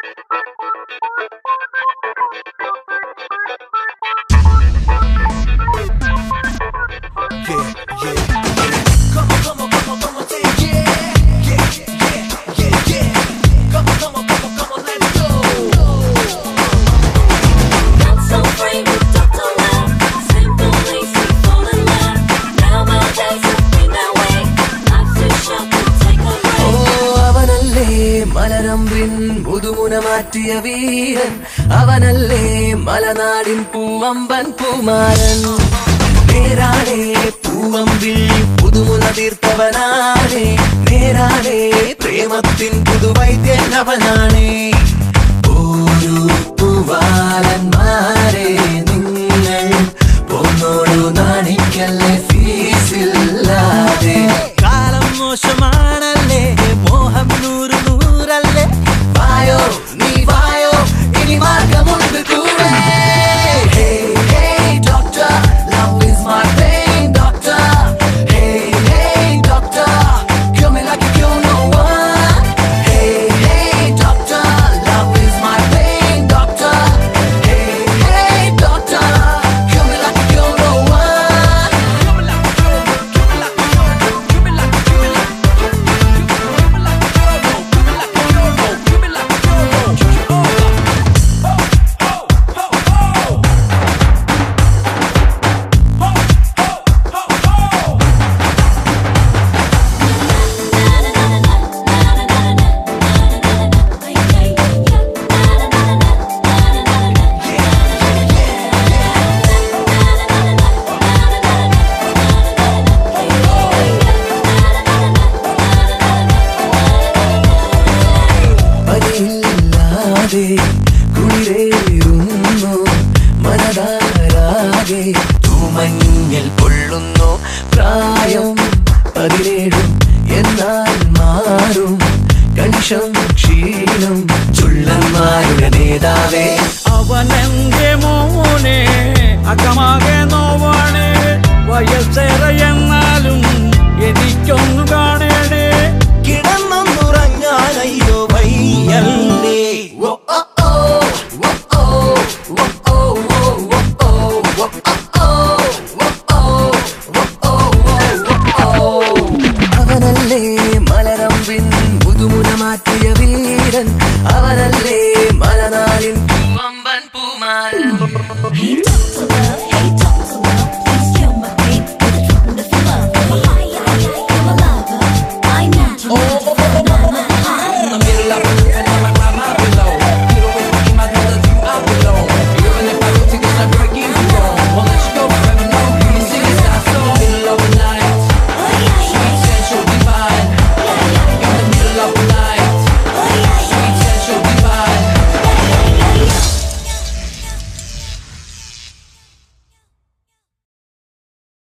プレゼント കൂനമാറ്റിയ വീരൻ അവനല്ലേ മലനാടിൻ പൂവമ്പൻ പൂമാരൻ നേരാണേ പൂവമ്പിൽ പുതുമുല തീർത്തവനാണേ നേരാണേ പ്രേമത്തിൻ പുതുവൈദ്യൻ അവനാണേ. ഓരോ പൂവാലൻ കാണാതെ കുളിരേറുന്നു മനതാരാകെ തൂമഞ്ഞിൽ പൊള്ളുന്നു പ്രായം പതിനേഴും എന്നാൽ മാറും കണിഷം ക്ഷീണം ചുള്ളന്മാരുടെ നേതാവേ. അവനെന്തേ